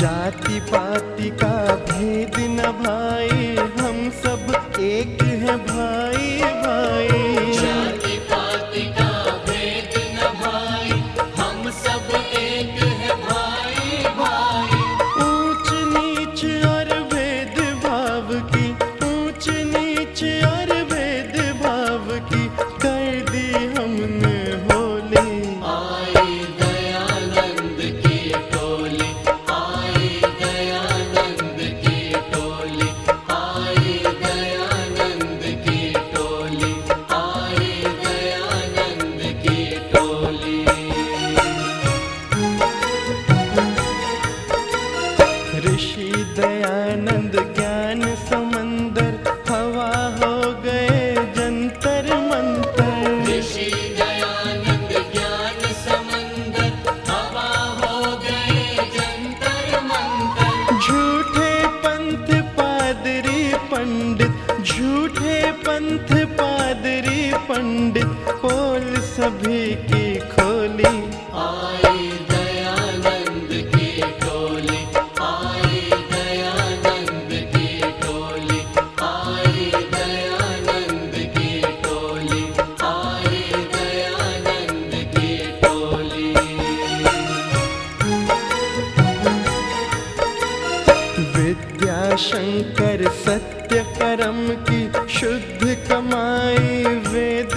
जाति पाति का भेद न भाई हम सब एक हैं भाई। पिंड पोल सभी की खोली। आई दयानंद की टोली, आई दयानंद की टोली, आई दयानंद की टोली, आई दयानंद की टोली। विद्याशंकर सत्य कर्म की शुद्ध कमाई वेद